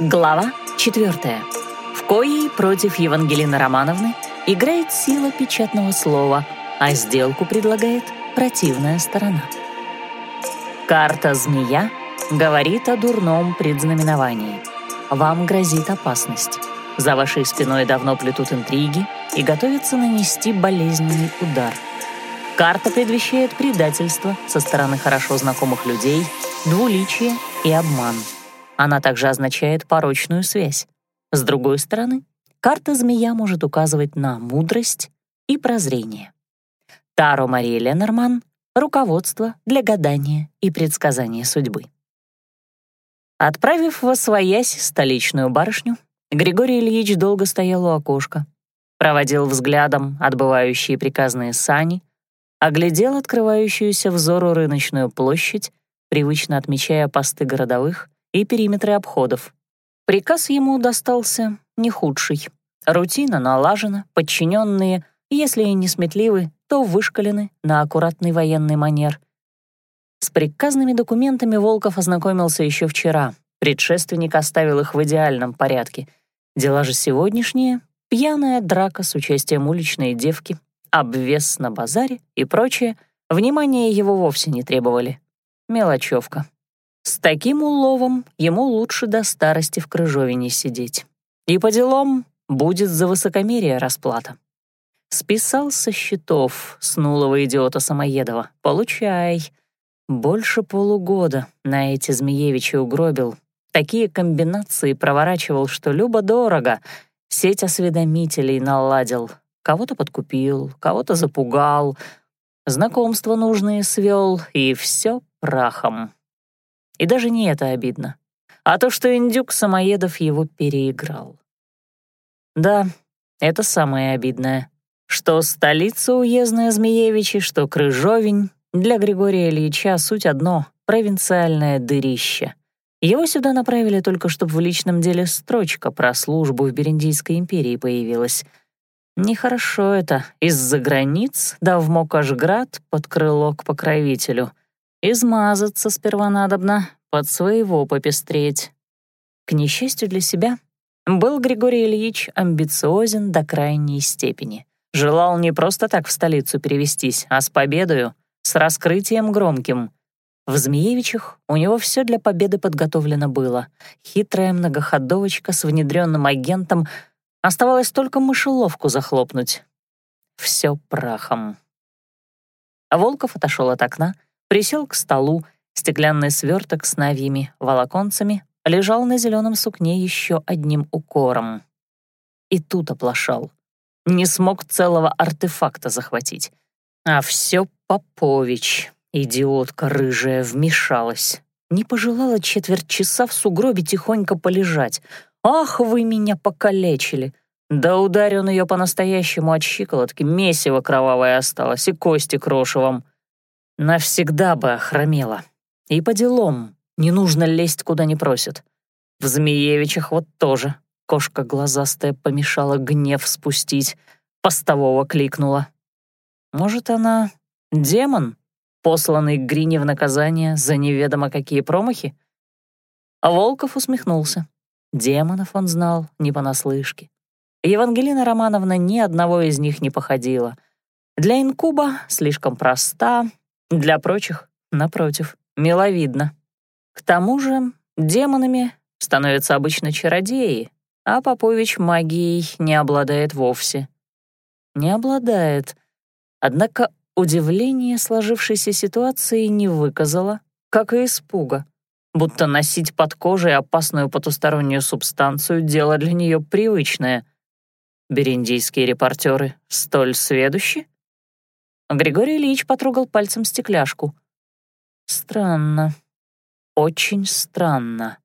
Глава 4. В коей против Евангелины Романовны играет сила печатного слова, а сделку предлагает противная сторона. Карта «Змея» говорит о дурном предзнаменовании. Вам грозит опасность. За вашей спиной давно плетут интриги и готовятся нанести болезненный удар. Карта предвещает предательство со стороны хорошо знакомых людей, двуличие и обман. Она также означает порочную связь. С другой стороны, карта змея может указывать на мудрость и прозрение. Таро Мария Ленорман — руководство для гадания и предсказания судьбы. Отправив во своясь столичную барышню, Григорий Ильич долго стоял у окошка, проводил взглядом отбывающие приказные сани, оглядел открывающуюся взору рыночную площадь, привычно отмечая посты городовых и периметры обходов. Приказ ему достался не худший. Рутина налажена, подчиненные, если и не сметливы, то вышкалены на аккуратный военный манер. С приказными документами Волков ознакомился еще вчера. Предшественник оставил их в идеальном порядке. Дела же сегодняшние — пьяная драка с участием уличной девки, обвес на базаре и прочее — внимания его вовсе не требовали. Мелочевка. С таким уловом ему лучше до старости в крыжовине сидеть. И по делам будет за высокомерие расплата. Списал со счетов снулого идиота Самоедова. Получай. Больше полугода на эти Змеевичи угробил. Такие комбинации проворачивал, что любо-дорого. Сеть осведомителей наладил. Кого-то подкупил, кого-то запугал. Знакомства нужные свел, и все прахом. И даже не это обидно, а то, что индюк Самоедов его переиграл. Да, это самое обидное. Что столица уездная Змеевичи, что Крыжовень, для Григория Ильича суть одно — провинциальное дырище. Его сюда направили только, чтобы в личном деле строчка про службу в Бериндийской империи появилась. Нехорошо это, из-за границ, да в Мокашград под крыло к покровителю — Измазаться сперва надобно, под своего попестреть. К несчастью для себя, был Григорий Ильич амбициозен до крайней степени. Желал не просто так в столицу перевестись, а с победою, с раскрытием громким. В Змеевичах у него все для победы подготовлено было. Хитрая многоходовочка с внедренным агентом. Оставалось только мышеловку захлопнуть. Все прахом. Волков отошел от окна, присел к столу, стеклянный сверток с навьями, волоконцами лежал на зеленом сукне еще одним укором. И тут оплошал. Не смог целого артефакта захватить. А все Попович, идиотка рыжая, вмешалась. Не пожелала четверть часа в сугробе тихонько полежать. «Ах, вы меня покалечили!» Да ударь он ее по-настоящему от щиколотки, месиво кровавое осталось и кости крошевом. Навсегда бы охромела. И по делам. Не нужно лезть, куда не просят. В Змеевичах вот тоже. Кошка глазастая помешала гнев спустить. Постового кликнула. Может, она демон, посланный к Грине в наказание за неведомо какие промахи? А Волков усмехнулся. Демонов он знал не понаслышке. Евангелина Романовна ни одного из них не походила. Для инкуба слишком проста, для прочих, напротив, миловидно. К тому же демонами становятся обычно чародеи, а Попович магией не обладает вовсе. Не обладает. Однако удивление сложившейся ситуации не выказало, как и испуга, будто носить под кожей опасную потустороннюю субстанцию — дело для нее привычное. Бериндийские репортеры столь сведущи? Григорий Ильич потрогал пальцем стекляшку. Странно. Очень странно.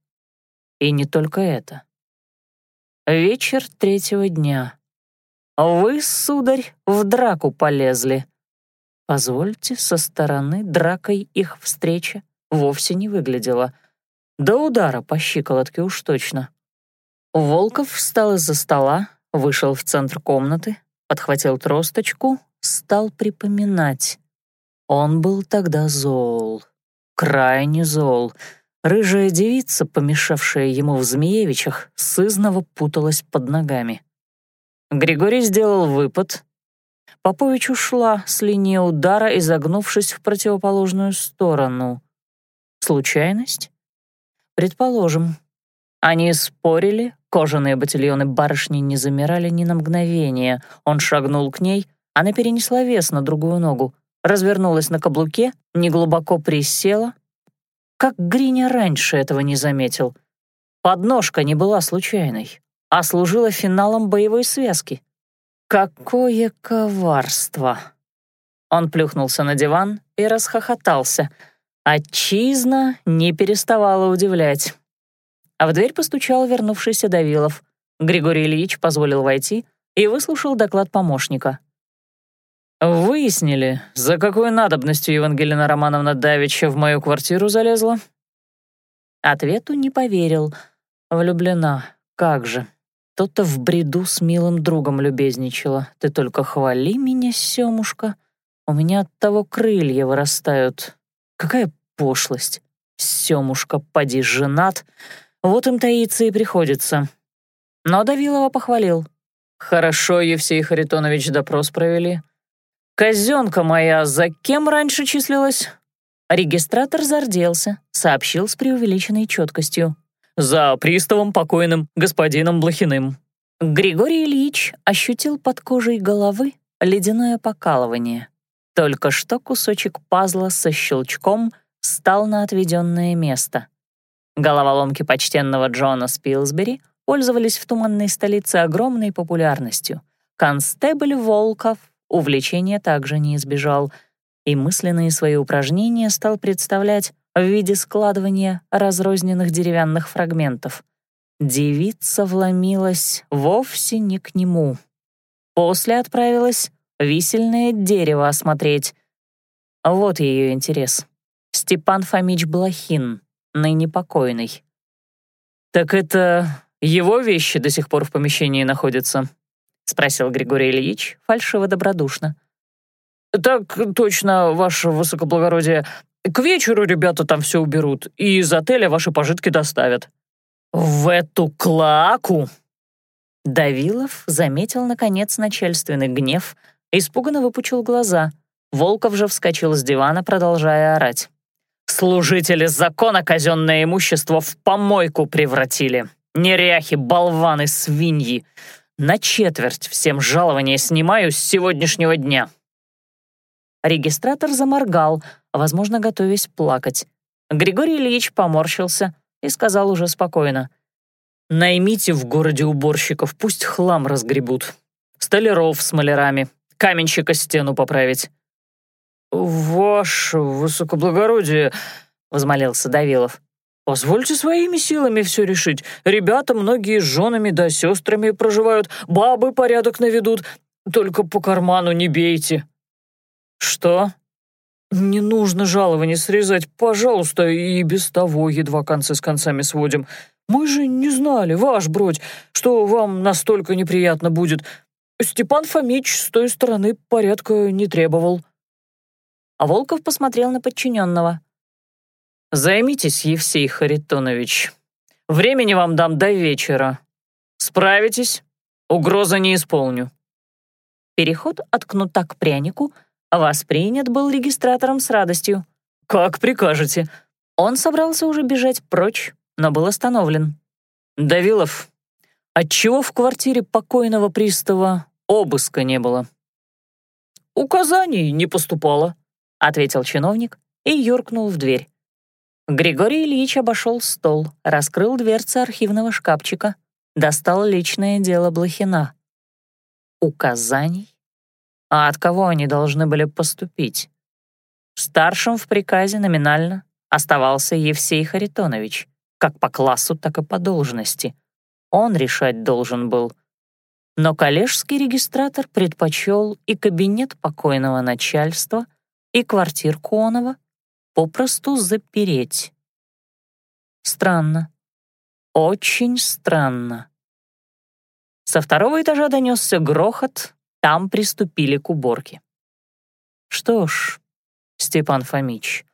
И не только это. Вечер третьего дня. Вы, сударь, в драку полезли. Позвольте, со стороны дракой их встреча вовсе не выглядела. До удара по щиколотке уж точно. Волков встал из-за стола, вышел в центр комнаты, подхватил тросточку стал припоминать. Он был тогда зол, крайне зол, Рыжая девица, помешавшая ему в Змеевичах, сызново путалась под ногами. Григорий сделал выпад. Попович ушла с линии удара, изогнувшись в противоположную сторону. Случайность? Предположим. Они спорили, кожаные ботильоны барышни не замирали ни на мгновение. Он шагнул к ней, она перенесла вес на другую ногу, развернулась на каблуке, неглубоко присела. Как Гриня раньше этого не заметил. Подножка не была случайной, а служила финалом боевой связки. Какое коварство! Он плюхнулся на диван и расхохотался. Отчизна не переставала удивлять. А в дверь постучал вернувшийся Давилов. Григорий Ильич позволил войти и выслушал доклад помощника. «Выяснили, за какой надобностью Евангелина Романовна Давича в мою квартиру залезла?» Ответу не поверил. Влюблена. Как же. То-то в бреду с милым другом любезничала. Ты только хвали меня, Сёмушка. У меня от того крылья вырастают. Какая пошлость. Сёмушка, поди, женат. Вот им таиться и приходится. Но Давилова похвалил. Хорошо, Евсей Харитонович, допрос провели. «Казёнка моя, за кем раньше числилась?» Регистратор зарделся, сообщил с преувеличенной четкостью. «За приставом покойным господином Блохиным». Григорий Ильич ощутил под кожей головы ледяное покалывание. Только что кусочек пазла со щелчком стал на отведенное место. Головоломки почтенного Джона Спилсбери пользовались в туманной столице огромной популярностью. Констебль Волков Увлечения также не избежал, и мысленные свои упражнения стал представлять в виде складывания разрозненных деревянных фрагментов. Девица вломилась вовсе не к нему. После отправилась висельное дерево осмотреть. Вот ее интерес. Степан Фомич Блохин, ныне покойный. «Так это его вещи до сих пор в помещении находятся?» — спросил Григорий Ильич, фальшиво-добродушно. «Так точно, ваше высокоблагородие. К вечеру ребята там все уберут и из отеля ваши пожитки доставят». «В эту клаку!» Давилов заметил, наконец, начальственный гнев, испуганно выпучил глаза. Волков же вскочил с дивана, продолжая орать. «Служители закона казенное имущество в помойку превратили. Неряхи, болваны, свиньи. На четверть всем жалования снимаю с сегодняшнего дня». Регистратор заморгал, возможно, готовясь плакать. Григорий Ильич поморщился и сказал уже спокойно. «Наймите в городе уборщиков, пусть хлам разгребут. Столяров с малярами, каменщика стену поправить». «Ваше высокоблагородие», — возмолился Давилов. Позвольте своими силами все решить. Ребята многие с женами да сестрами проживают, бабы порядок наведут. Только по карману не бейте». «Что?» «Не нужно жалование срезать, пожалуйста, и без того едва концы с концами сводим. Мы же не знали, ваш бродь, что вам настолько неприятно будет. Степан Фомич с той стороны порядка не требовал». А Волков посмотрел на подчиненного. Займитесь, Евсей Харитонович. Времени вам дам до вечера. Справитесь? Угроза не исполню». Переход от кнута к прянику воспринят был регистратором с радостью. «Как прикажете». Он собрался уже бежать прочь, но был остановлен. «Давилов, отчего в квартире покойного пристава обыска не было?» «Указаний не поступало», — ответил чиновник и юркнул в дверь. Григорий Ильич обошел стол, раскрыл дверцы архивного шкафчика, достал личное дело Блохина. Указаний? А от кого они должны были поступить? Старшим в приказе номинально оставался Евсей Харитонович, как по классу, так и по должности. Он решать должен был. Но коллежский регистратор предпочел и кабинет покойного начальства, и квартирку Онова — попросту запереть. Странно. Очень странно. Со второго этажа донесся грохот, там приступили к уборке. Что ж, Степан Фомич,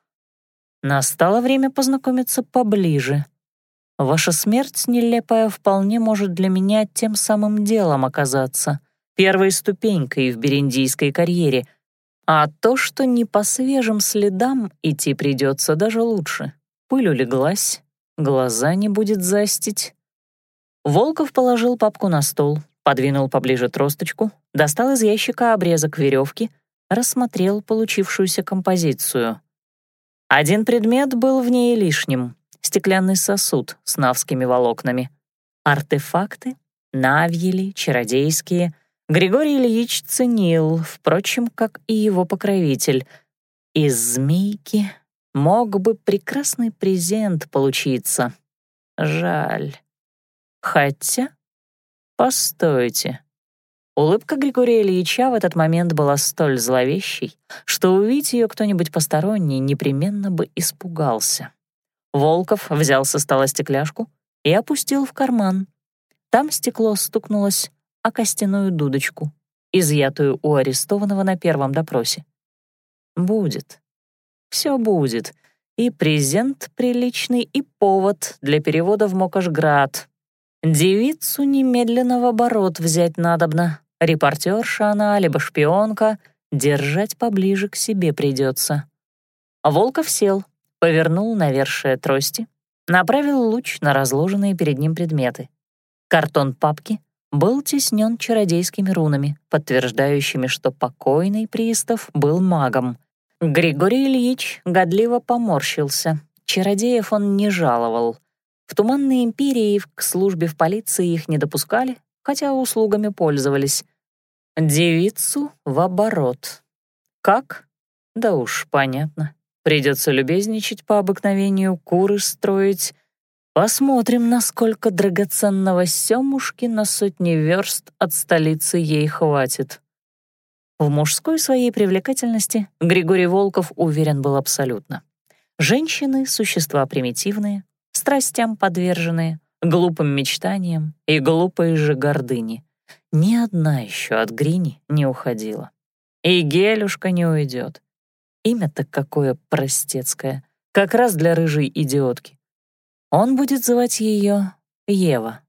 Настало время познакомиться поближе. Ваша смерть нелепая вполне может для меня тем самым делом оказаться, первой ступенькой в бериндийской карьере, а то, что не по свежим следам идти придется даже лучше. Пыль улеглась, глаза не будет застить. Волков положил папку на стол, подвинул поближе тросточку, достал из ящика обрезок веревки, рассмотрел получившуюся композицию. Один предмет был в ней лишним — стеклянный сосуд с навскими волокнами. Артефакты, навьели, чародейские, Григорий Ильич ценил, впрочем, как и его покровитель. Из змейки мог бы прекрасный презент получиться. Жаль. Хотя... Постойте. Улыбка Григория Ильича в этот момент была столь зловещей, что увидеть ее кто-нибудь посторонний непременно бы испугался. Волков взял со стола стекляшку и опустил в карман. Там стекло стукнулось о костяную дудочку, изъятую у арестованного на первом допросе. Будет. Все будет. И презент приличный, и повод для перевода в Мокошград. Девицу немедленно в оборот взять надобно. Репортерша она, либо шпионка, держать поближе к себе придется. Волков сел, повернул навершие трости, направил луч на разложенные перед ним предметы. Картон папки был теснен чародейскими рунами, подтверждающими, что покойный пристав был магом. Григорий Ильич годливо поморщился. Чародеев он не жаловал. В Туманной империи к службе в полиции их не допускали, хотя услугами пользовались. Девицу в оборот. Как? Да уж, понятно. Придется любезничать по обыкновению, куры строить. Посмотрим, насколько драгоценного семушки на сотни верст от столицы ей хватит. В мужской своей привлекательности Григорий Волков уверен был абсолютно. Женщины — существа примитивные, страстям подверженные, глупым мечтаниям и глупой же гордыни. Ни одна еще от Грини не уходила. И Гелюшка не уйдет. Имя-то какое простецкое, как раз для рыжей идиотки. Он будет звать ее Ева.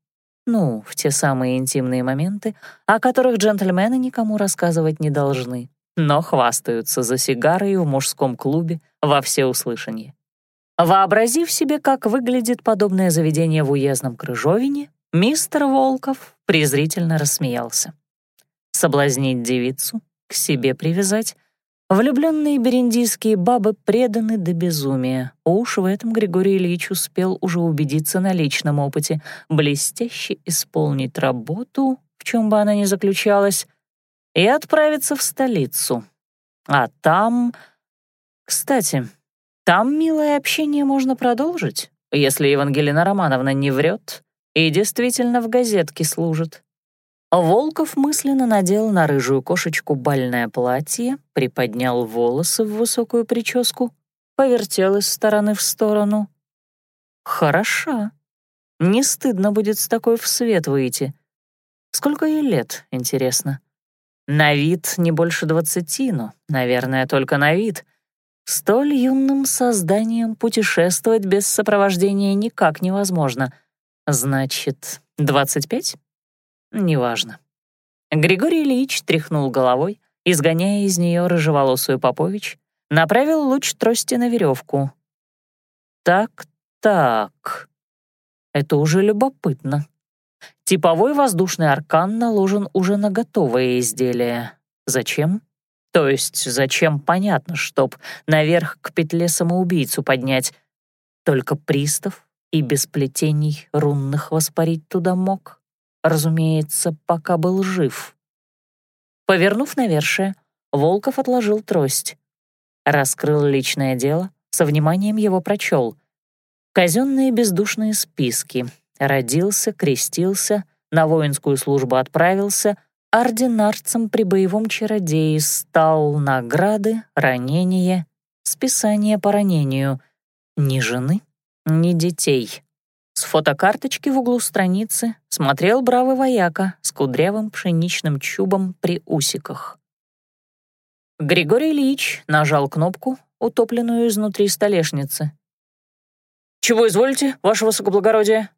Ну, в те самые интимные моменты, о которых джентльмены никому рассказывать не должны, но хвастаются за сигарой в мужском клубе во всеуслышание. Вообразив себе, как выглядит подобное заведение в уездном Крыжовине, мистер Волков презрительно рассмеялся. Соблазнить девицу, к себе привязать. Влюбленные бериндийские бабы преданы до безумия. Уж в этом Григорий Ильич успел уже убедиться на личном опыте, блестяще исполнить работу, в чем бы она ни заключалась, и отправиться в столицу. А там... Кстати, там милое общение можно продолжить, если Евангелина Романовна не врет и действительно в газетке служит. Волков мысленно надел на рыжую кошечку бальное платье, приподнял волосы в высокую прическу, повертел из стороны в сторону. Хороша. Не стыдно будет с такой в свет выйти. Сколько ей лет, интересно? На вид не больше двадцати, но, наверное, только на вид — Столь юным созданием путешествовать без сопровождения никак невозможно. Значит, 25? Неважно. Григорий Ильич тряхнул головой, изгоняя из нее рыжеволосую Попович, направил луч трости на веревку. Так-так. Это уже любопытно. Типовой воздушный аркан наложен уже на готовое изделие. Зачем? То есть зачем, понятно, чтоб наверх к петле самоубийцу поднять. Только пристав и без плетений рунных воспарить туда мог. Разумеется, пока был жив. Повернув навершие, Волков отложил трость. Раскрыл личное дело, со вниманием его прочел. Казенные бездушные списки. Родился, крестился, на воинскую службу отправился — ординарцем при боевом чародее стал награды, ранения, списание по ранению. Ни жены, ни детей. С фотокарточки в углу страницы смотрел бравый вояка с кудрявым пшеничным чубом при усиках. Григорий Ильич нажал кнопку, утопленную изнутри столешницы. «Чего изволите, ваше высокоблагородие?»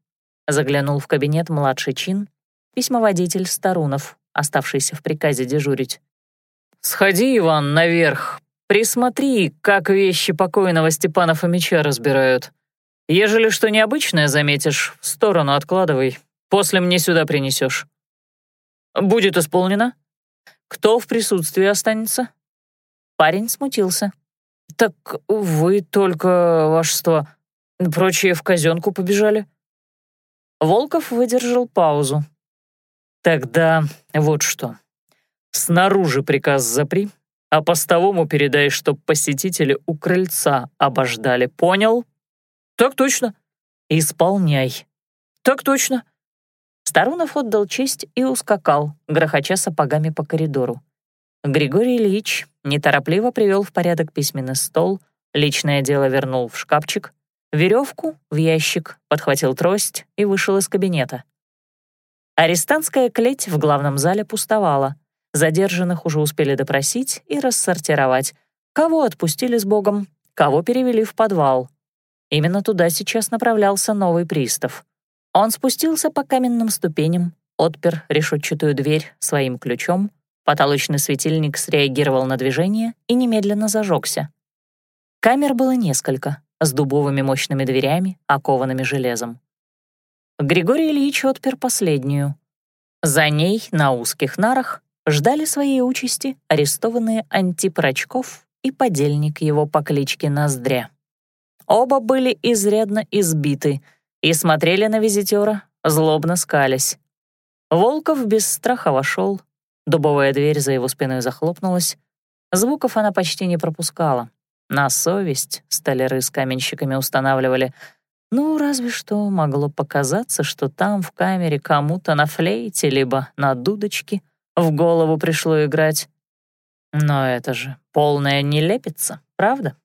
Заглянул в кабинет младший чин, письмоводитель Старунов, оставшийся в приказе дежурить. «Сходи, Иван, наверх, присмотри, как вещи покойного Степана Фомича разбирают. Ежели что необычное заметишь, в сторону откладывай, после мне сюда принесешь. Будет исполнено. Кто в присутствии останется?» Парень смутился. «Так вы только, вашество, прочие в казенку побежали?» Волков выдержал паузу. «Тогда вот что. Снаружи приказ запри, а постовому передай, чтоб посетители у крыльца обождали. Понял?» «Так точно». «Исполняй». «Так точно». Старунов отдал честь и ускакал, грохоча сапогами по коридору. Григорий Ильич неторопливо привел в порядок письменный стол, личное дело вернул в шкафчик, веревку в ящик, подхватил трость и вышел из кабинета. Арестантская клеть в главном зале пустовала. Задержанных уже успели допросить и рассортировать. Кого отпустили с Богом, кого перевели в подвал. Именно туда сейчас направлялся новый пристав. Он спустился по каменным ступеням, отпер решетчатую дверь своим ключом, потолочный светильник среагировал на движение и немедленно зажегся. Камер было несколько, с дубовыми мощными дверями, окованными железом. Григорий Ильич отпер последнюю. За ней, на узких нарах, ждали своей участи арестованные Антип Рачков и подельник его по кличке Ноздря. Оба были изрядно избиты и смотрели на визитера, злобно скались. Волков без страха вошел, дубовая дверь за его спиной захлопнулась, звуков она почти не пропускала. На совесть столяры с каменщиками устанавливали. Ну, разве что могло показаться, что там в камере кому-то на флейте либо на дудочке в голову пришло играть. Но это же полная нелепица, правда?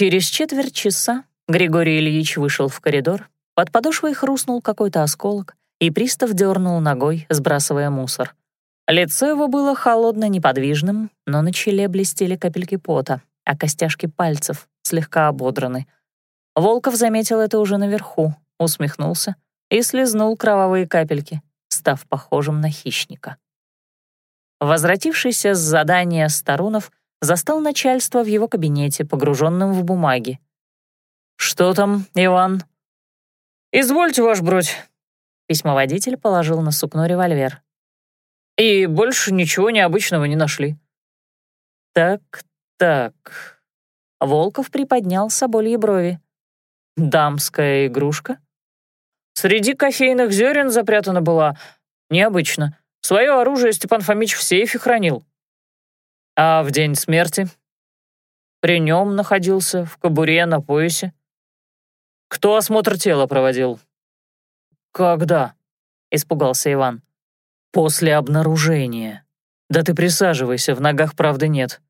Через четверть часа Григорий Ильич вышел в коридор, под подошвой хрустнул какой-то осколок, и пристав дернул ногой, сбрасывая мусор. Лицо его было холодно-неподвижным, но на челе блестели капельки пота, а костяшки пальцев слегка ободраны. Волков заметил это уже наверху, усмехнулся и слезнул кровавые капельки, став похожим на хищника. Возвратившийся с задания Старунов застал начальство в его кабинете, погруженным в бумаги. «Что там, Иван?» «Извольте, ваш бродь». Письмоводитель положил на сукно револьвер. И больше ничего необычного не нашли. Так, так. Волков приподнял собольи брови. Дамская игрушка? Среди кофейных зерен запрятана была. Необычно. Свое оружие Степан Фомич в сейфе хранил. А в день смерти? При нем находился, в кобуре, на поясе. Кто осмотр тела проводил? Когда? Испугался Иван. «После обнаружения. Да ты присаживайся, в ногах правды нет».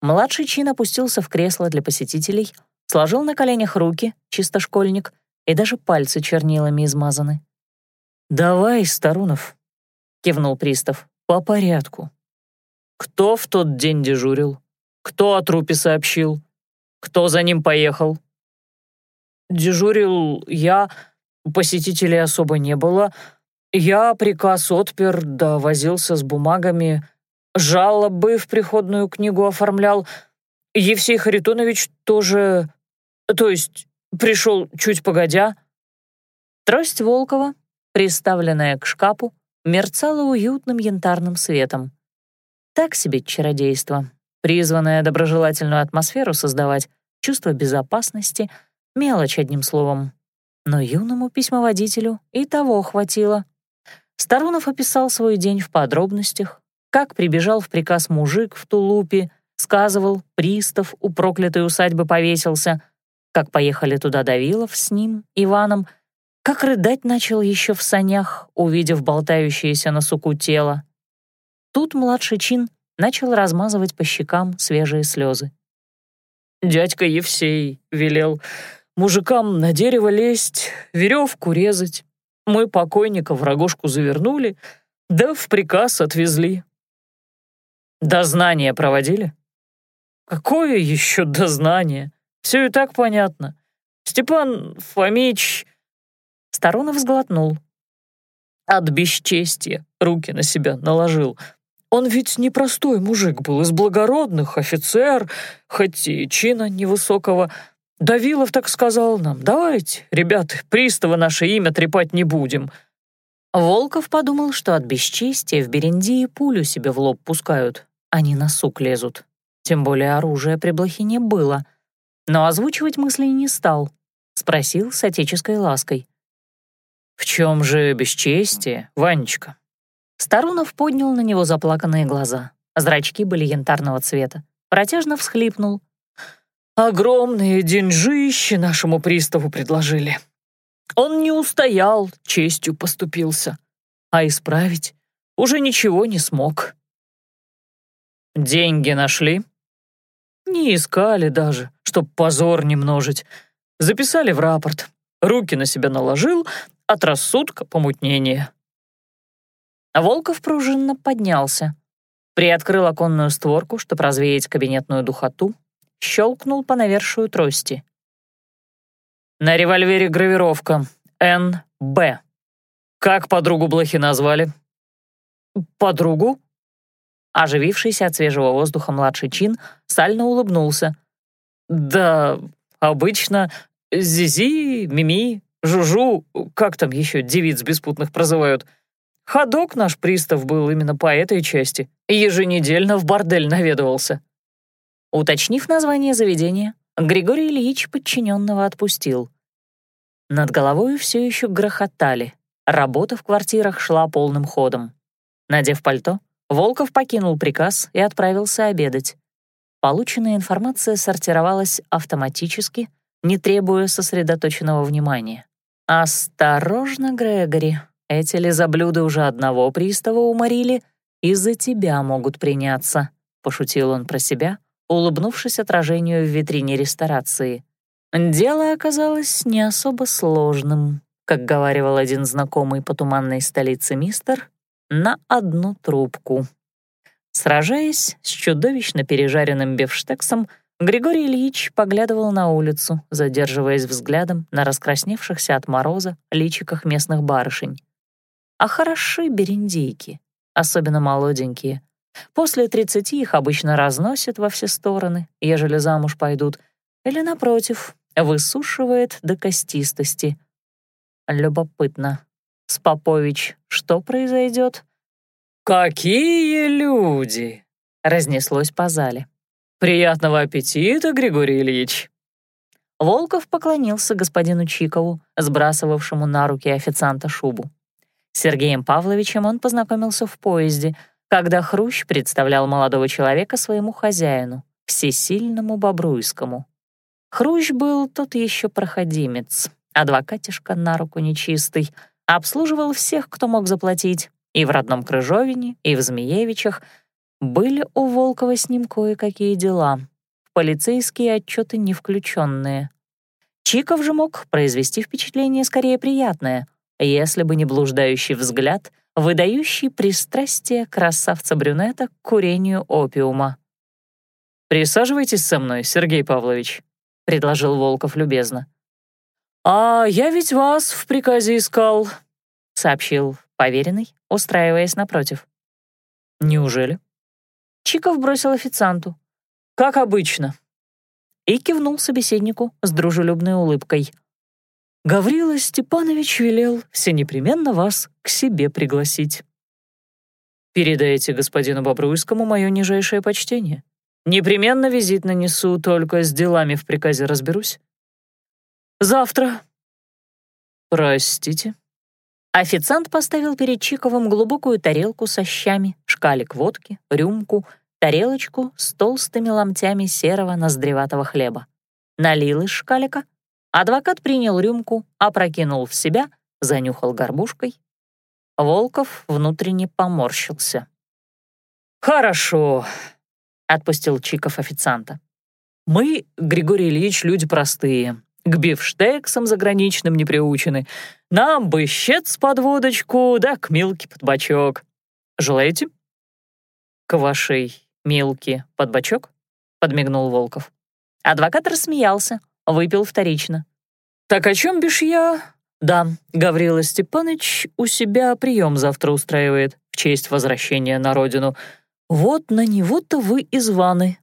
Младший чин опустился в кресло для посетителей, сложил на коленях руки, чисто школьник, и даже пальцы чернилами измазаны. «Давай, Старунов», — кивнул пристав, — «по порядку. Кто в тот день дежурил? Кто о трупе сообщил? Кто за ним поехал?» «Дежурил я, посетителей особо не было, я приказ отпер, да возился с бумагами, жалобы в приходную книгу оформлял. Евсей Харитонович тоже... То есть пришел чуть погодя. Трость Волкова, приставленная к шкафу, мерцала уютным янтарным светом. Так себе чародейство, призванное доброжелательную атмосферу создавать, чувство безопасности, мелочь одним словом. Но юному письмоводителю и того хватило. Старунов описал свой день в подробностях, как прибежал в приказ мужик в тулупе, сказывал, пристав у проклятой усадьбы повесился, как поехали туда Давилов с ним, Иваном, как рыдать начал еще в санях, увидев болтающееся на суку тело. Тут младший чин начал размазывать по щекам свежие слезы. «Дядька Евсей велел мужикам на дерево лезть, веревку резать, мы покойника в рогожку завернули, да в приказ отвезли. Дознание проводили? какое еще дознание? Все и так понятно. Степан Фомич...» Сторонов сглотнул. От бесчестия руки на себя наложил. Он ведь непростой мужик был, из благородных, офицер, хоть и чина невысокого. Давилов так сказал нам, давайте, ребята, пристава наше имя трепать не будем. Волков подумал, что от бесчестия в Берендии пулю себе в лоб пускают, они на сук лезут. Тем более оружие при Блохине было. Но озвучивать мысли не стал. Спросил с отеческой лаской. «В чем же бесчестие, Ванечка?» Старунов поднял на него заплаканные глаза. Зрачки были янтарного цвета. Протяжно всхлипнул. «Огромные деньжищи нашему приставу предложили. Он не устоял, честью поступился. А исправить уже ничего не смог». «Деньги нашли?» «Не искали даже, чтоб позор не множить. Записали в рапорт. Руки на себя наложил, от рассудка помутнение. Волков пружинно поднялся, приоткрыл оконную створку, чтобы развеять кабинетную духоту, щелкнул по навершию трости. На револьвере гравировка «Н.Б». Как подругу Блохи назвали? Подругу? Оживившийся от свежего воздуха младший чин сально улыбнулся. «Да, обычно Зизи, Мими, Жужу, как там еще девиц беспутных прозывают. Ходок наш пристав был именно по этой части. Еженедельно в бордель наведывался. Уточнив название заведения, Григорий Ильич подчиненного отпустил. Над головой все еще грохотали. Работа в квартирах шла полным ходом. Надев пальто, Волков покинул приказ и отправился обедать. Полученная информация сортировалась автоматически, не требуя сосредоточенного внимания. «Осторожно, Грегори, эти лизоблюды уже одного пристава уморили, из-за тебя могут приняться», — пошутил он про себя, улыбнувшись отражению в витрине ресторации. Дело оказалось не особо сложным, как говаривал один знакомый по туманной столице мистер, на одну трубку. Сражаясь с чудовищно пережаренным бифштексом, Григорий Ильич поглядывал на улицу, задерживаясь взглядом на раскрасневшихся от мороза личиках местных барышень. А хороши бериндейки, особенно молоденькие. После тридцати их обычно разносят во все стороны, ежели замуж пойдут, или, напротив, высушивает до костистости. Любопытно. С Попович что произойдет? «Какие люди!» — разнеслось по зале. «Приятного аппетита, Григорий Ильич!» Волков поклонился господину Чикову, сбрасывавшему на руки официанта шубу. Сергеем Павловичем он познакомился в поезде, когда Хрущ представлял молодого человека своему хозяину, всесильному Бобруйскому. Хрущ был тот еще проходимец, адвокатишка на руку нечистый, обслуживал всех, кто мог заплатить, и в родном Крыжовине, и в Змеевичах — были у Волкова с ним кое-какие дела, полицейские отчеты не включенные. Чиков же мог произвести впечатление скорее приятное, если бы не блуждающий взгляд, выдающий пристрастие красавца-брюнета к курению опиума. «Присаживайтесь со мной, Сергей Павлович», — предложил Волков любезно. «А я ведь вас в приказе искал», — сообщил поверенный, устраиваясь напротив. «Неужели?» Чиков бросил официанту. «Как обычно». И кивнул собеседнику с дружелюбной улыбкой. «Гаврила Степанович велел все непременно вас к себе пригласить. Передайте господину Бобруйскому мое нижайшее почтение. Непременно визит нанесу, только с делами в приказе разберусь. Завтра. Простите». Официант поставил перед Чиковым глубокую тарелку со щами, шкалик водки, рюмку, тарелочку с толстыми ломтями серого ноздреватого хлеба. Налил из шкалика. Адвокат принял рюмку, опрокинул в себя, занюхал горбушкой. Волков внутренне поморщился. «Хорошо», — отпустил Чиков официанта. «Мы, Григорий Ильич, люди простые, к бифштексам заграничным не приучены. Нам бы щец под водочку, да к милке под бочок. Желаете?» «К вашей милке под бочок?» — подмигнул Волков. Адвокат рассмеялся, выпил вторично. «Так о чем бишь я?» «Да, Гаврила Степанович у себя прием завтра устраивает в честь возвращения на родину. Вот на него-то вы и званы.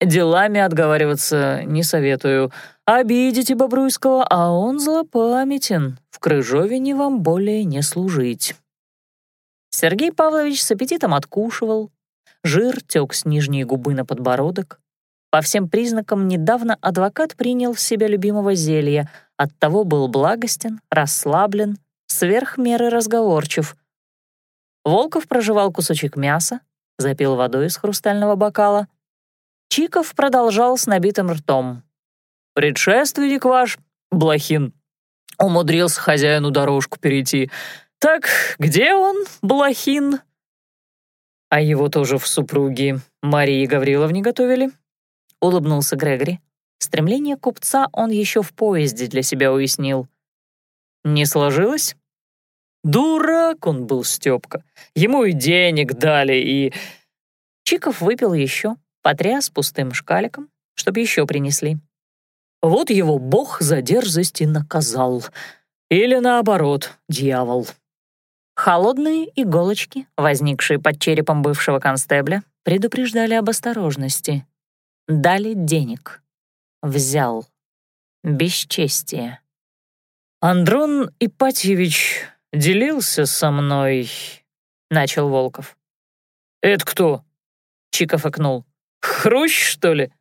Делами отговариваться не советую. Обидите Бобруйского, а он злопамятен. В Крыжовине вам более не служить». Сергей Павлович с аппетитом откушивал. Жир тек с нижней губы на подбородок. По всем признакам недавно адвокат принял в себя любимого зелья, оттого был благостен, расслаблен, сверх меры разговорчив. Волков прожевал кусочек мяса, запил водой из хрустального бокала. Чиков продолжал с набитым ртом. «Предшественник ваш, Блохин, умудрился хозяину дорожку перейти. Так где он, Блохин?» «А его тоже в супруги Марии Гавриловне готовили?» — улыбнулся Грегори. Стремление купца он еще в поезде для себя уяснил. «Не сложилось?» «Дурак он был, Степка. Ему и денег дали, и...» Чиков выпил еще, потряс пустым шкаликом, чтобы еще принесли. Вот его бог за дерзость и наказал. Или наоборот, дьявол. Холодные иголочки, возникшие под черепом бывшего констебля, предупреждали об осторожности. Дали денег. Взял. Бесчестие. «Андрон Ипатьевич делился со мной», — начал Волков. «Это кто?» — Чиков икнул. «Хрущ, что ли?»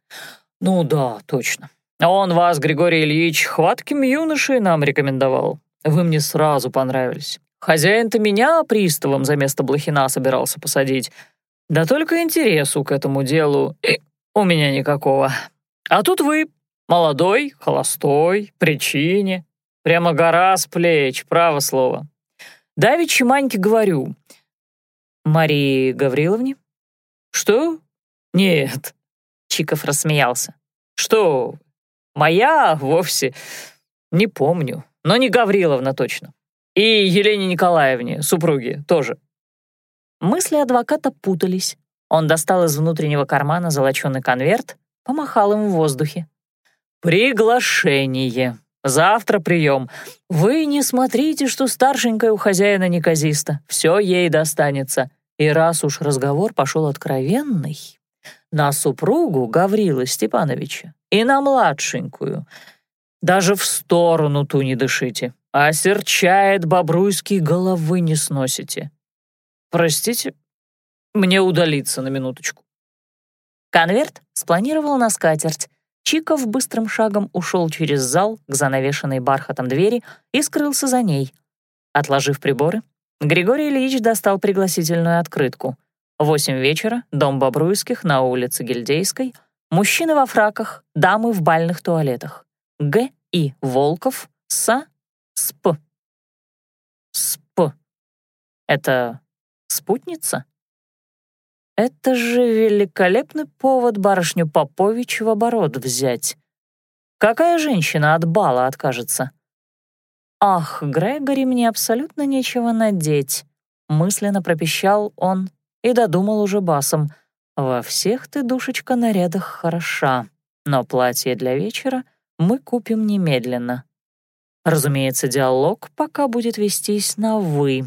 «Ну да, точно. Он вас, Григорий Ильич, хватким юношей нам рекомендовал. Вы мне сразу понравились. Хозяин-то меня приставом за место Блохина собирался посадить. Да только интересу к этому делу у меня никакого. А тут вы, молодой, холостой, причине. Прямо гора с плеч, право слово. Давичи Маньке говорю. Марии Гавриловне? Что? Нет. Чиков рассмеялся. Что? Моя вовсе не помню, но не Гавриловна точно. И Елене Николаевне, супруге, тоже. Мысли адвоката путались. Он достал из внутреннего кармана золоченый конверт, помахал им в воздухе. «Приглашение. Завтра прием. Вы не смотрите, что старшенькая у хозяина неказиста. Все ей достанется. И раз уж разговор пошел откровенный, на супругу Гаврила Степановича и на младшенькую. Даже в сторону ту не дышите. А серчает Бобруйский, головы не сносите. Простите, мне удалиться на минуточку. Конверт спланировал на скатерть. Чиков быстрым шагом ушел через зал к занавешенной бархатом двери и скрылся за ней. Отложив приборы, Григорий Ильич достал пригласительную открытку. Восемь вечера, дом Бобруйских на улице Гильдейской, мужчины во фраках, дамы в бальных туалетах. Г. И. Волков, С. Сп. Сп. Это спутница? Это же великолепный повод барышню Попович в оборот взять. Какая женщина от бала откажется? Ах, Грегори, мне абсолютно нечего надеть. Мысленно пропищал он и додумал уже басом. Во всех ты, душечка, нарядах хороша, но платье для вечера мы купим немедленно. Разумеется, диалог пока будет вестись на «вы».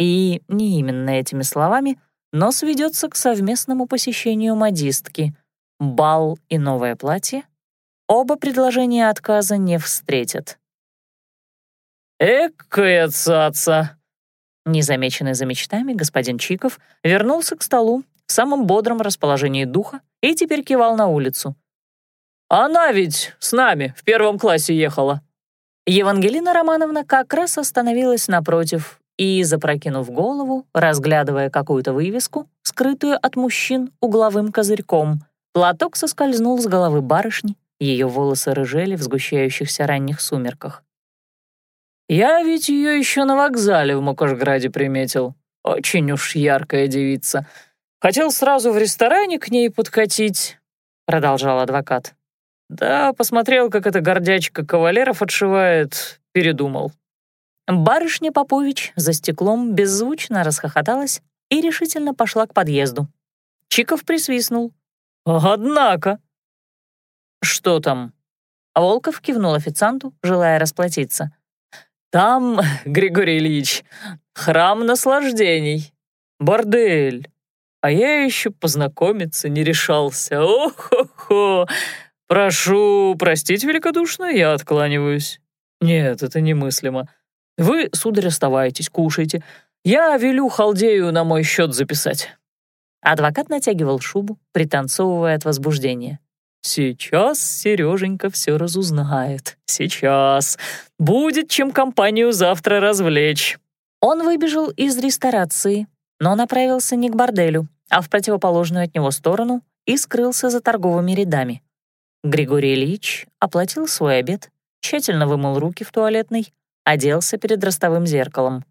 И не именно этими словами, но сведется к совместному посещению модистки. Бал и новое платье. Оба предложения отказа не встретят. «Экая цаца!» Незамеченный за мечтами, господин Чиков вернулся к столу в самом бодром расположении духа и теперь кивал на улицу. «Она ведь с нами в первом классе ехала». Евангелина Романовна как раз остановилась напротив и, запрокинув голову, разглядывая какую-то вывеску, скрытую от мужчин угловым козырьком, платок соскользнул с головы барышни, ее волосы рыжели в сгущающихся ранних сумерках. «Я ведь ее еще на вокзале в Мукошграде приметил. Очень уж яркая девица. Хотел сразу в ресторане к ней подкатить», — продолжал адвокат. Да, посмотрел, как эта гордячка кавалеров отшивает, передумал. Барышня Попович за стеклом беззвучно расхохоталась и решительно пошла к подъезду. Чиков присвистнул. «Однако», «Что там?» Волков кивнул официанту, желая расплатиться. «Там, Григорий Ильич, храм наслаждений, бордель. А я еще познакомиться не решался. О-хо-хо! Прошу простить великодушно, я откланиваюсь. Нет, это немыслимо. Вы, сударь, оставайтесь, кушайте. Я велю халдею на мой счет записать». Адвокат натягивал шубу, пританцовывая от возбуждения. «Сейчас Сереженька все разузнает. Сейчас. Будет чем компанию завтра развлечь». Он выбежал из ресторации, но направился не к борделю, а в противоположную от него сторону и скрылся за торговыми рядами. Григорий Ильич оплатил свой обед, тщательно вымыл руки в туалетной, оделся перед ростовым зеркалом.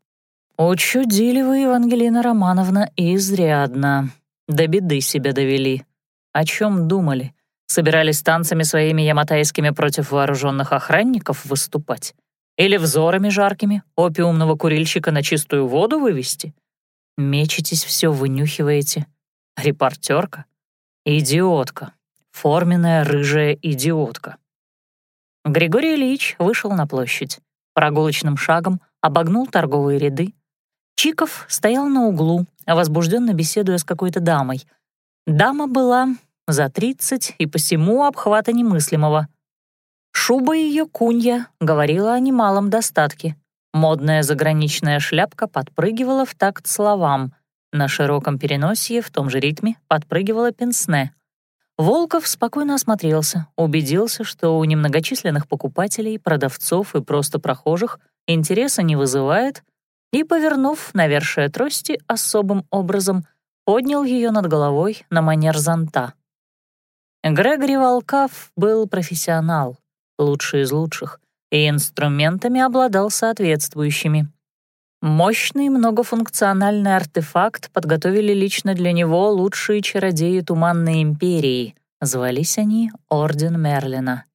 «Учудили вы, Евангелина Романовна, изрядно. До беды себя довели. О чем думали? Собирались танцами своими яматайскими против вооруженных охранников выступать? Или взорами жаркими опиумного курильщика на чистую воду вывести? Мечетесь, все вынюхиваете. Репортерка? Идиотка. Форменная рыжая идиотка. Григорий Ильич вышел на площадь. Прогулочным шагом обогнул торговые ряды. Чиков стоял на углу, возбужденно беседуя с какой-то дамой. Дама была за тридцать и посему обхвата немыслимого. Шуба ее кунья говорила о немалом достатке. Модная заграничная шляпка подпрыгивала в такт словам. На широком переносье в том же ритме подпрыгивала пенсне. Волков спокойно осмотрелся, убедился, что у немногочисленных покупателей, продавцов и просто прохожих интереса не вызывает, и, повернув навершие трости особым образом, поднял ее над головой на манер зонта. Грегори Волкав был профессионал, лучший из лучших, и инструментами обладал соответствующими. Мощный многофункциональный артефакт подготовили лично для него лучшие чародеи Туманной Империи, звались они Орден Мерлина,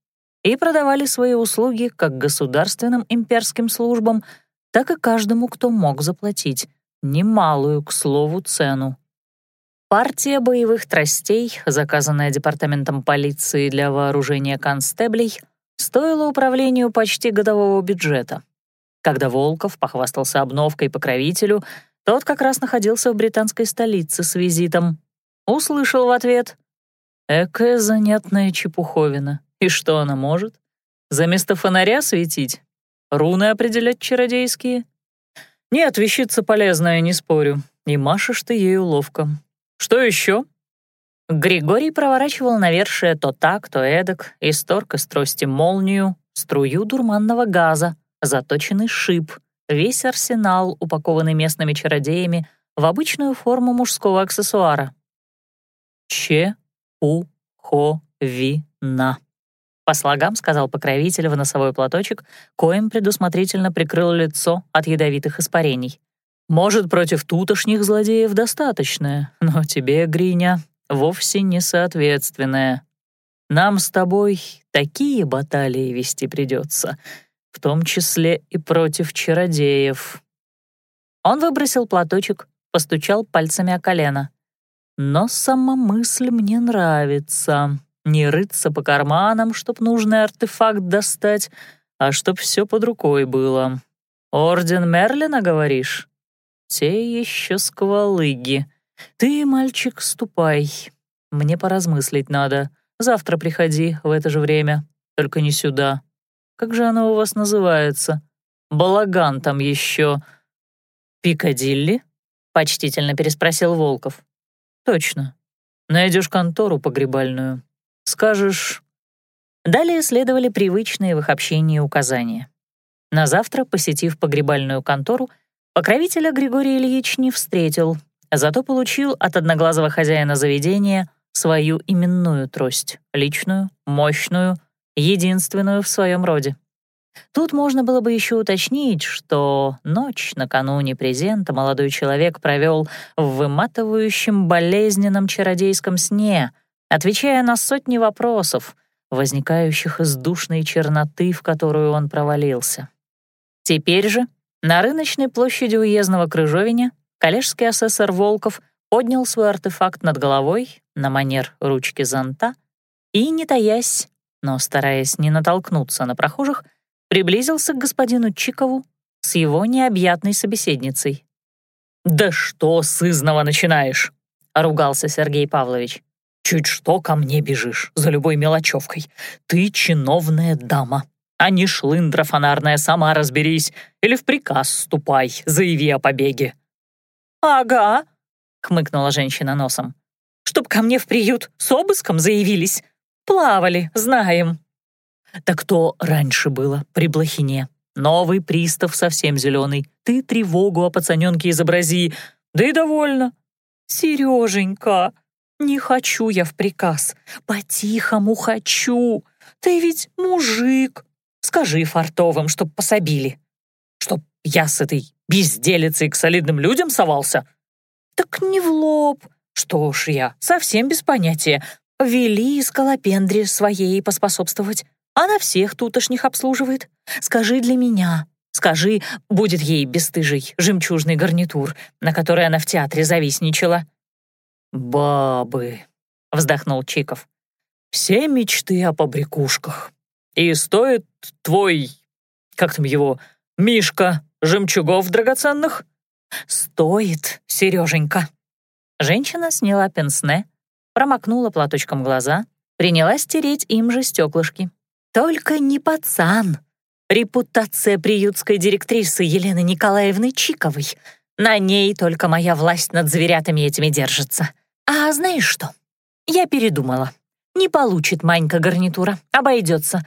и продавали свои услуги как государственным имперским службам, так и каждому, кто мог заплатить, немалую, к слову, цену. Партия боевых тростей, заказанная департаментом полиции для вооружения констеблей — стоило управлению почти годового бюджета. Когда Волков похвастался обновкой покровителю, тот как раз находился в британской столице с визитом. Услышал в ответ «Экая занятная чепуховина. И что она может? За место фонаря светить? Руны определять чародейские?» «Нет, вещица полезная, не спорю. И машешь ты ею ловко. Что еще?» Григорий проворачивал навершие то так, то эдак, исторг из трости молнию, струю дурманного газа, заточенный шип, весь арсенал, упакованный местными чародеями, в обычную форму мужского аксессуара. «Че-у-хо-ви-на», по слогам сказал покровитель в носовой платочек, коим предусмотрительно прикрыл лицо от ядовитых испарений. «Может, против тутошних злодеев достаточное, но тебе, Гриня, вовсе не соответственное. Нам с тобой такие баталии вести придется, в том числе и против чародеев». Он выбросил платочек, постучал пальцами о колено. «Но сама мысль мне нравится. Не рыться по карманам, чтоб нужный артефакт достать, а чтоб все под рукой было. Орден Мерлина, говоришь? Те еще сквалыги. «Ты, мальчик, ступай. Мне поразмыслить надо. Завтра приходи в это же время, только не сюда. Как же оно у вас называется? Балаган там еще. «Пикадилли?» — почтительно переспросил Волков. «Точно. Найдешь контору погребальную. Скажешь...» Далее следовали привычные в их общении указания. На завтра, посетив погребальную контору, покровителя Григорий Ильич не встретил, Зато получил от одноглазого хозяина заведения свою именную трость, личную, мощную, единственную в своем роде. Тут можно было бы еще уточнить, что ночь накануне презента молодой человек провел в выматывающем болезненном чародейском сне, отвечая на сотни вопросов, возникающих из душной черноты, в которую он провалился. Теперь же на рыночной площади уездного Крыжовиня коллежский асессор Волков поднял свой артефакт над головой на манер ручки зонта и, не таясь, но, стараясь не натолкнуться на прохожих, приблизился к господину Чикову с его необъятной собеседницей. «Да что сызного начинаешь?» — ругался Сергей Павлович. «Чуть что ко мне бежишь за любой мелочевкой. Ты чиновная дама, а не шлындра фонарная, сама разберись. Или в приказ ступай, заяви о побеге». «Ага», — хмыкнула женщина носом. «Чтоб ко мне в приют с обыском заявились. Плавали, знаем». «Так кто раньше было при Блохине? Новый пристав совсем зеленый. Ты тревогу о пацаненке изобрази, да и довольно». «Сереженька, не хочу я в приказ. По-тихому хочу. Ты ведь мужик. Скажи фартовым, чтоб пособили». «Чтоб я с этой безделицей к солидным людям совался?» «Так не в лоб. Что ж я, совсем без понятия. Вели скалопендре своей поспособствовать. Она всех тутошних обслуживает. Скажи для меня. Скажи, будет ей бесстыжий жемчужный гарнитур, на который она в театре зависничала». «Бабы», — вздохнул Чиков. «Все мечты о побрякушках. И стоит твой, как там его, Мишка, жемчугов драгоценных?» «Стоит, Сереженька». Женщина сняла пенсне, промокнула платочком глаза, принялась тереть им же стеклышки. «Только не пацан. Репутация приютской директрисы Елены Николаевны Чиковой. На ней только моя власть над зверятами этими держится. А знаешь что? Я передумала. Не получит Манька гарнитура, обойдется.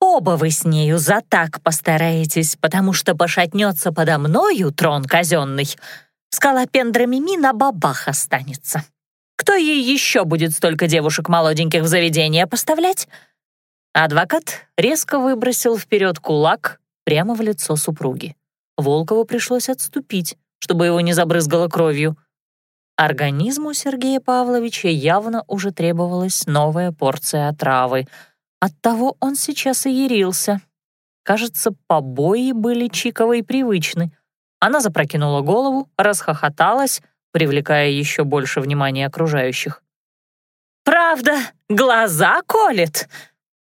Оба вы с нею за так постараетесь, потому что пошатнется подо мною трон казенный. Скалопендра Мими на бабах останется. Кто ей еще будет столько девушек молоденьких в заведение поставлять? Адвокат резко выбросил вперед кулак прямо в лицо супруги. Волкову пришлось отступить, чтобы его не забрызгало кровью. Организму Сергея Павловича явно уже требовалась новая порция отравы — Оттого он сейчас и ярился. Кажется, побои были Чиковой привычны. Она запрокинула голову, расхохоталась, привлекая еще больше внимания окружающих. «Правда, глаза колет!»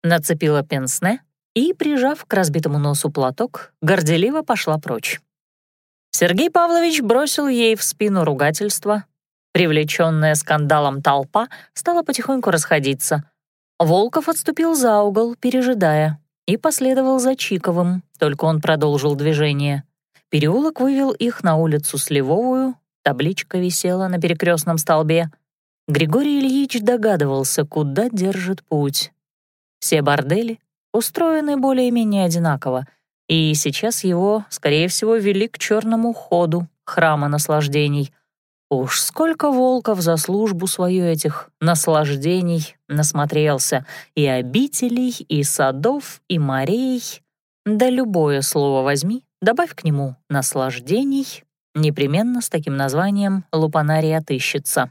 Нацепила пенсне и, прижав к разбитому носу платок, горделиво пошла прочь. Сергей Павлович бросил ей в спину ругательства. Привлеченная скандалом толпа стала потихоньку расходиться. Волков отступил за угол, пережидая, и последовал за Чиковым, только он продолжил движение. Переулок вывел их на улицу Сливовую, табличка висела на перекрестном столбе. Григорий Ильич догадывался, куда держит путь. Все бордели устроены более-менее одинаково, и сейчас его, скорее всего, вели к черному ходу храма наслаждений, Уж сколько волков за службу свою этих наслаждений насмотрелся, и обителей, и садов, и морей. Да любое слово возьми, добавь к нему наслаждений, непременно с таким названием лупанарий отыщется.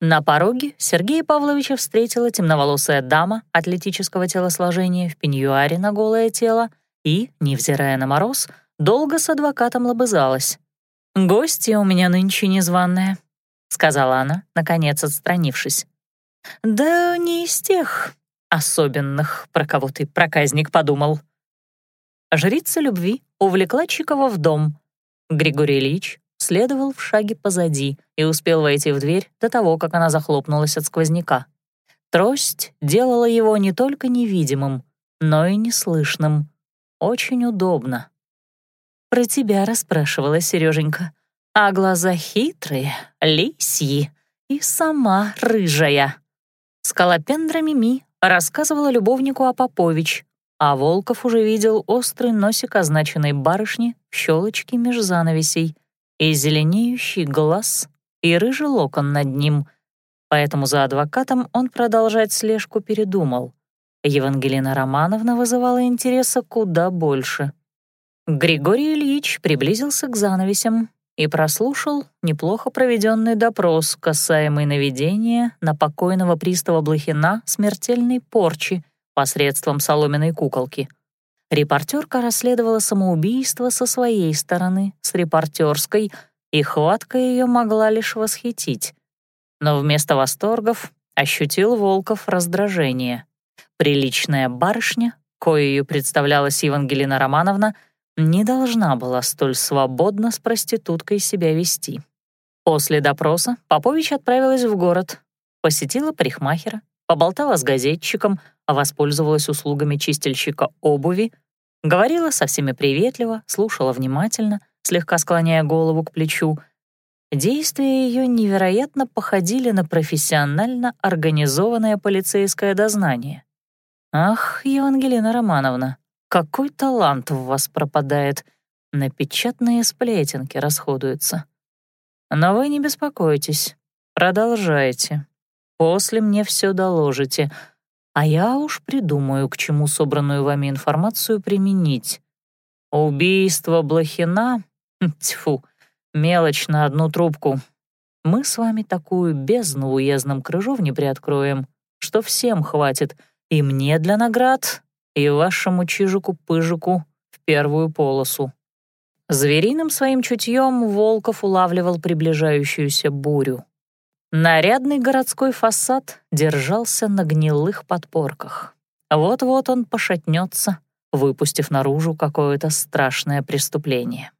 На пороге Сергея Павловича встретила темноволосая дама атлетического телосложения в пеньюаре на голое тело и, невзирая на мороз, долго с адвокатом лобызалась. «Гостья у меня нынче незваная», — сказала она, наконец отстранившись. «Да не из тех особенных, про кого ты, проказник, подумал». Жрица любви увлекла Чикова в дом. Григорий Ильич следовал в шаге позади и успел войти в дверь до того, как она захлопнулась от сквозняка. Трость делала его не только невидимым, но и неслышным. Очень удобно. Про тебя расспрашивала Сереженька. А глаза хитрые, лисьи и сама рыжая. Скалопендра Мими рассказывала любовнику о Попович, а Волков уже видел острый носик означенной барышни в щелочке занавесей и зеленеющий глаз и рыжий локон над ним. Поэтому за адвокатом он продолжать слежку передумал. Евангелина Романовна вызывала интереса куда больше. Григорий Ильич приблизился к занавесям и прослушал неплохо проведенный допрос, касаемый наведения на покойного пристава Блохина смертельной порчи посредством соломенной куколки. Репортерка расследовала самоубийство со своей стороны, с репортерской, и хватка ее могла лишь восхитить. Но вместо восторгов ощутил Волков раздражение. Приличная барышня, коею представлялась Евангелина Романовна, не должна была столь свободно с проституткой себя вести. После допроса Попович отправилась в город, посетила парикмахера, поболтала с газетчиком, воспользовалась услугами чистильщика обуви, говорила со всеми приветливо, слушала внимательно, слегка склоняя голову к плечу. Действия ее невероятно походили на профессионально организованное полицейское дознание. «Ах, Евангелина Романовна, какой талант в вас пропадает! На печатные сплетенки расходуется. Но вы не беспокойтесь, продолжайте. После мне все доложите, а я уж придумаю, к чему собранную вами информацию применить. Убийство Блохина Тьфу, мелочь на одну трубку. Мы с вами такую бездну уездном крыжовне приоткроем, что всем хватит, и мне для наград, и вашему чижику-пыжику в первую полосу. Звериным своим чутьем Волков улавливал приближающуюся бурю. Нарядный городской фасад держался на гнилых подпорках. Вот-вот он пошатнется, выпустив наружу какое-то страшное преступление.